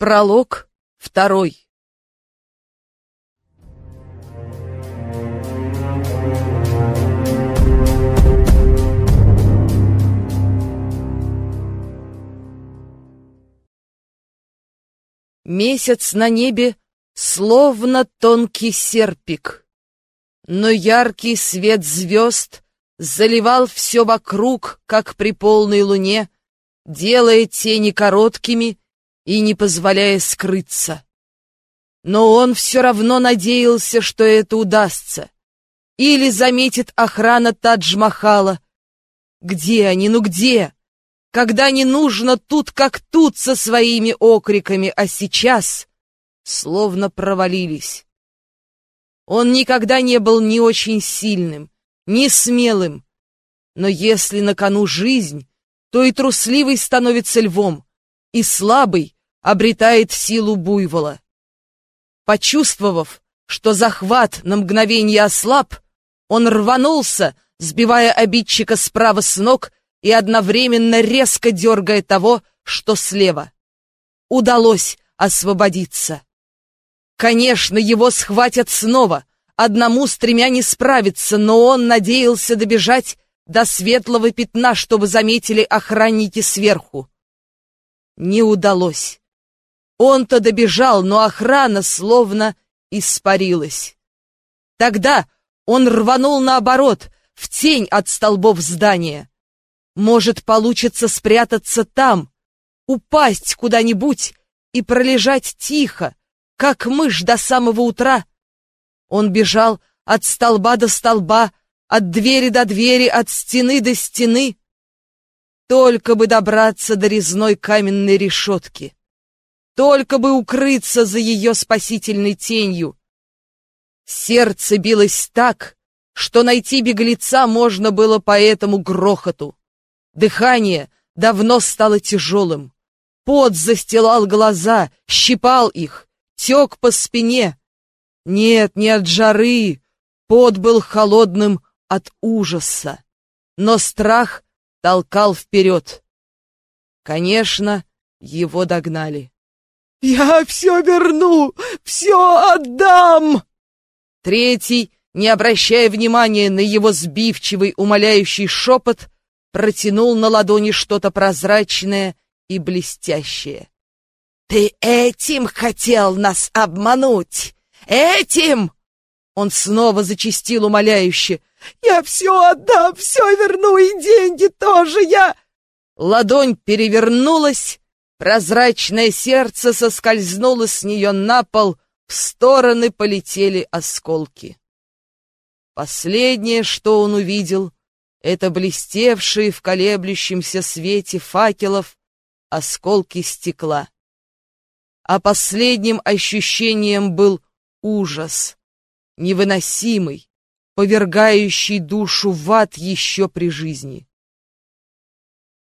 Пролог второй. Месяц на небе словно тонкий серпик, но яркий свет звезд заливал все вокруг, как при полной луне, делая тени короткими и не позволяя скрыться. Но он все равно надеялся, что это удастся. Или заметит охрана Тадж-Махала. Где они, ну где? Когда не нужно тут как тут со своими окриками, а сейчас словно провалились. Он никогда не был ни очень сильным, ни смелым. Но если на кону жизнь, то и трусливый становится львом, и слабый обретает силу буйвола. Почувствовав, что захват на мгновение ослаб, он рванулся, сбивая обидчика справа с ног и одновременно резко дергая того, что слева. Удалось освободиться. Конечно, его схватят снова, одному с тремя не справиться, но он надеялся добежать до светлого пятна, чтобы заметили охранники сверху не удалось. Он-то добежал, но охрана словно испарилась. Тогда он рванул наоборот, в тень от столбов здания. Может, получится спрятаться там, упасть куда-нибудь и пролежать тихо, как мышь до самого утра. Он бежал от столба до столба, от двери до двери, от стены до стены, только бы добраться до резной каменной решетки. Только бы укрыться за ее спасительной тенью. Сердце билось так, что найти беглеца можно было по этому грохоту. Дыхание давно стало тяжелым. Пот застилал глаза, щипал их, тек по спине. Нет, не от жары, пот был холодным от ужаса. Но страх толкал вперед. Конечно, его догнали. «Я все верну! Все отдам!» Третий, не обращая внимания на его сбивчивый, умоляющий шепот, протянул на ладони что-то прозрачное и блестящее. «Ты этим хотел нас обмануть! Этим!» Он снова зачистил умоляюще. Я все отдам, все верну, и деньги тоже я...» Ладонь перевернулась, прозрачное сердце соскользнуло с нее на пол, в стороны полетели осколки. Последнее, что он увидел, это блестевшие в колеблющемся свете факелов осколки стекла. А последним ощущением был ужас, невыносимый, повергающий душу в ад еще при жизни.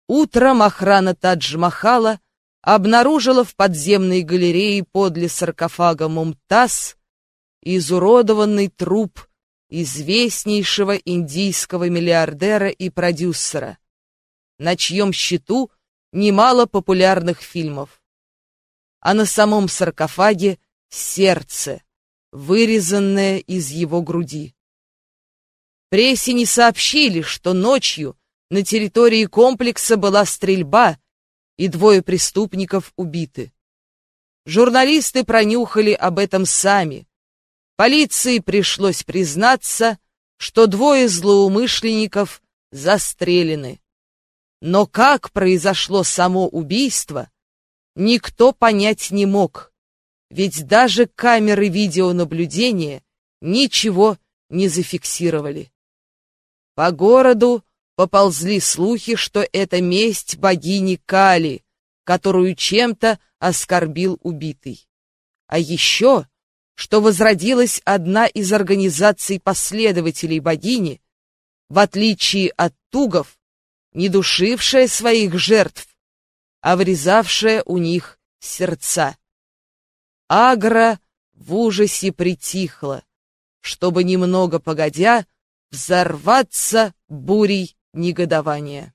Утром охрана Тадж-Махала обнаружила в подземной галерее подле саркофага Мумтаз изуродованный труп известнейшего индийского миллиардера и продюсера, на чьем счету немало популярных фильмов. А на самом саркофаге сердце, вырезанное из его груди. Прессе не сообщили, что ночью на территории комплекса была стрельба, и двое преступников убиты. Журналисты пронюхали об этом сами. Полиции пришлось признаться, что двое злоумышленников застрелены. Но как произошло само убийство, никто понять не мог, ведь даже камеры видеонаблюдения ничего не зафиксировали. По городу поползли слухи, что это месть богини Кали, которую чем-то оскорбил убитый. А еще, что возродилась одна из организаций последователей богини, в отличие от тугов, не душившая своих жертв, а врезавшая у них сердца. Агра в ужасе притихла, чтобы немного погодя взорваться бурей негодования.